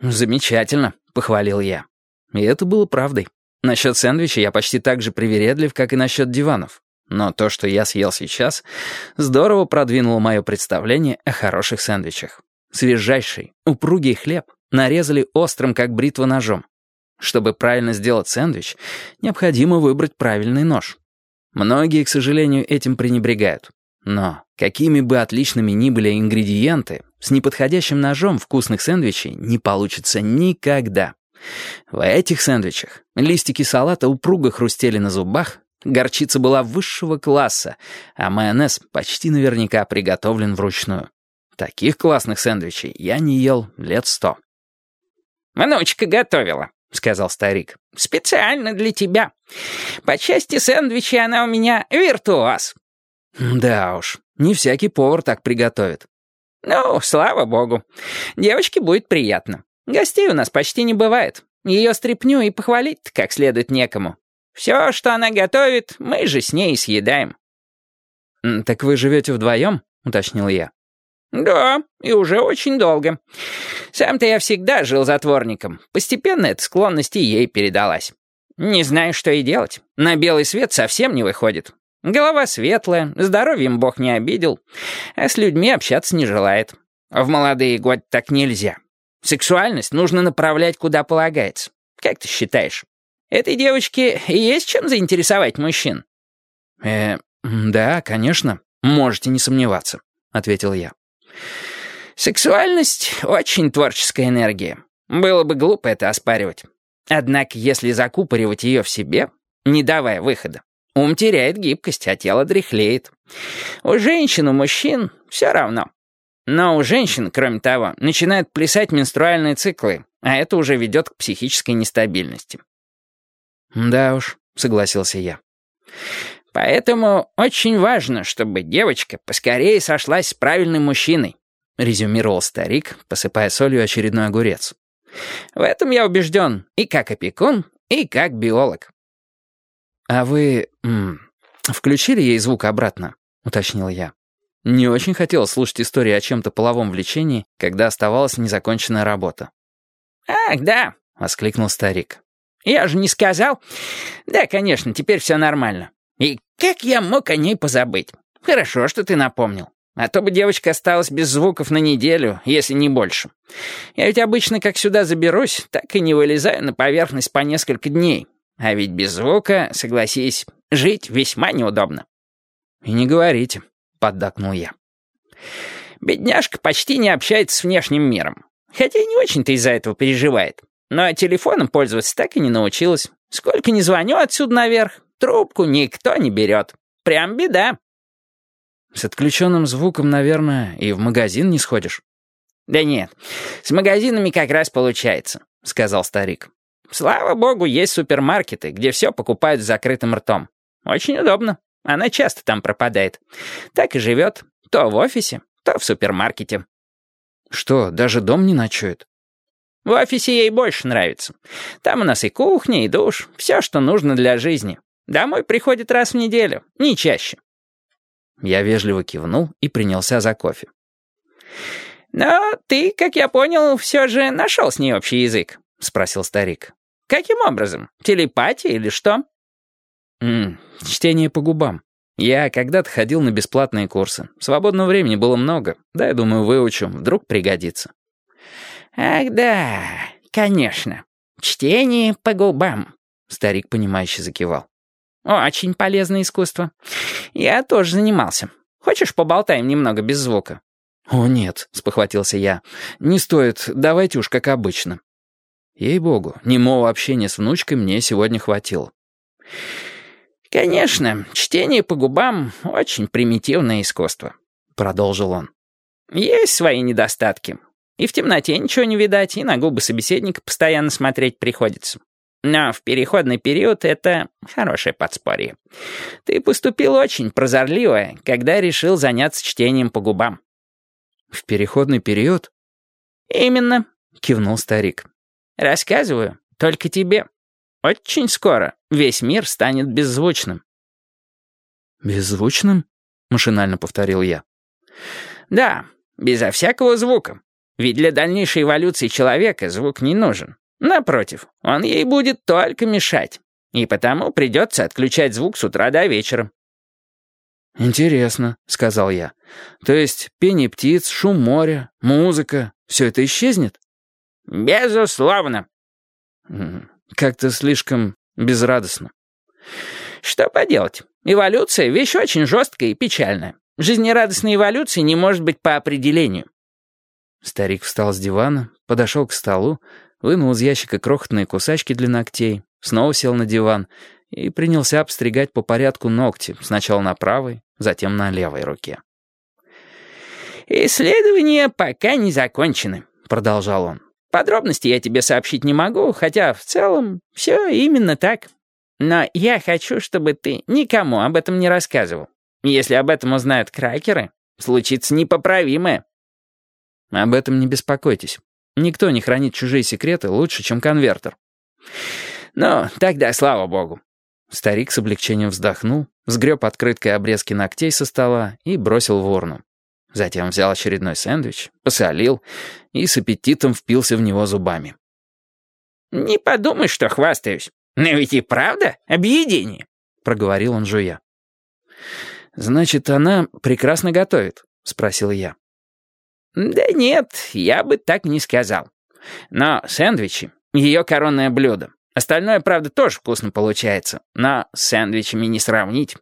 «Замечательно», — похвалил я. И это было правдой. Насчет сэндвича я почти так же привередлив, как и насчет диванов. Но то, что я съел сейчас, здорово продвинуло мое представление о хороших сэндвичах. Свежайший, упругий хлеб нарезали острым, как бритва ножом. Чтобы правильно сделать сэндвич, необходимо выбрать правильный нож. Многие, к сожалению, этим пренебрегают. Но какими бы отличными ни были ингредиенты, с неподходящим ножом вкусных сэндвичей не получится никогда. В этих сэндвичах листики салата упруго хрустели на зубах, горчица была высшего класса, а майонез почти наверняка приготовлен вручную. Таких классных сэндвичей я не ел лет сто. «Внучка готовила», — сказал старик. «Специально для тебя. По части сэндвичей она у меня виртуоз». «Да уж, не всякий повар так приготовит». «Ну, слава богу. Девочке будет приятно. Гостей у нас почти не бывает. Ее стряпню и похвалить как следует некому. Все, что она готовит, мы же с ней съедаем». «Так вы живете вдвоем?» — уточнил я. «Да, и уже очень долго. Сам-то я всегда жил затворником. Постепенно эта склонность и ей передалась. Не знаю, что и делать. На белый свет совсем не выходит. Голова светлая, здоровьем Бог не обидел, а с людьми общаться не желает. В молодые годы так нельзя. Сексуальность нужно направлять куда полагается. Как ты считаешь, этой девочке есть чем заинтересовать мужчин? «Э, да, конечно, можете не сомневаться», — ответил я. Сексуальность — очень творческая энергия. Было бы глупо это оспаривать. Однако, если закупоривать ее в себе, не давая выхода, ум теряет гибкость, а тело дряхлеет. У женщин, у мужчин все равно. Но у женщин, кроме того, начинают плясать менструальные циклы, а это уже ведет к психической нестабильности. «Да уж», — согласился я. «Поэтому очень важно, чтобы девочка поскорее сошлась с правильным мужчиной», — резюмировал старик, посыпая солью очередной огурец. «В этом я убежден и как опекун, и как биолог». «А вы м, включили ей звук обратно?» — уточнил я. Не очень хотел слушать истории о чем-то половом влечении, когда оставалась незаконченная работа. «Ах, да!» — воскликнул старик. «Я же не сказал. Да, конечно, теперь все нормально. И как я мог о ней позабыть? Хорошо, что ты напомнил. А то бы девочка осталась без звуков на неделю, если не больше. Я ведь обычно, как сюда заберусь, так и не вылезаю на поверхность по несколько дней. А ведь без звука, согласись, жить весьма неудобно». «И не говорите», — поддакнул я. Бедняжка почти не общается с внешним миром. Хотя и не очень-то из-за этого переживает. Но телефоном пользоваться так и не научилась. Сколько ни звоню отсюда наверх, трубку никто не берет. Прям беда. С отключенным звуком, наверное, и в магазин не сходишь. «Да нет, с магазинами как раз получается», — сказал старик. «Слава богу, есть супермаркеты, где все покупают с закрытым ртом. Очень удобно. Она часто там пропадает. Так и живет. То в офисе, то в супермаркете. Что, даже дом не ночует? В офисе ей больше нравится. Там у нас и кухня, и душ, все, что нужно для жизни. Домой приходит раз в неделю, не чаще. Я вежливо кивнул и принялся за кофе. «Но ты, как я понял, все же нашел с ней общий язык», — спросил старик. «Каким образом? Телепатия или что?» М чтение по губам. Я когда-то ходил на бесплатные курсы. Свободного времени было много. Да, я думаю, выучу. Вдруг пригодится. «Ах да, конечно. Чтение по губам», — старик, понимающе закивал. «Очень полезное искусство. Я тоже занимался. Хочешь, поболтаем немного без звука?» «О, нет», — спохватился я. «Не стоит. Давайте уж как обычно». Ей-богу, немого общения с внучкой мне сегодня хватило. «Конечно, чтение по губам — очень примитивное искусство», — продолжил он. «Есть свои недостатки. И в темноте ничего не видать, и на губы собеседника постоянно смотреть приходится. Но в переходный период это хорошее подспорье. Ты поступил очень прозорливо, когда решил заняться чтением по губам». «В переходный период?» «Именно», — кивнул старик. «Рассказываю, только тебе». Очень скоро весь мир станет беззвучным». «Беззвучным?» — машинально повторил я. «Да, безо всякого звука. Ведь для дальнейшей эволюции человека звук не нужен. Напротив, он ей будет только мешать. И потому придется отключать звук с утра до вечера. «Интересно», — сказал я. «То есть пение птиц, шум моря, музыка — все это исчезнет?» «Безусловно». «Как-то слишком безрадостно». «Что поделать? Эволюция — вещь очень жесткая и печальная. Жизнерадостной эволюции не может быть по определению». Старик встал с дивана, подошел к столу, вынул из ящика крохотные кусачки для ногтей, снова сел на диван и принялся обстригать по порядку ногти, сначала на правой, затем на левой руке. «Исследования пока не закончены», — продолжал он. «Подробности я тебе сообщить не могу, хотя в целом все именно так. Но я хочу, чтобы ты никому об этом не рассказывал. Если об этом узнают кракеры, случится непоправимое». «Об этом не беспокойтесь. Никто не хранит чужие секреты лучше, чем конвертер». «Ну, тогда слава богу». Старик с облегчением вздохнул, сгреб открыткой обрезки ногтей со стола и бросил в урну. Затем взял очередной сэндвич, посолил и с аппетитом впился в него зубами. «Не подумай, что хвастаюсь. Но ведь и правда объедение», — проговорил он жуя. «Значит, она прекрасно готовит?» — спросил я. «Да нет, я бы так не сказал. Но сэндвичи — ее коронное блюдо. Остальное, правда, тоже вкусно получается, но с сэндвичами не сравнить.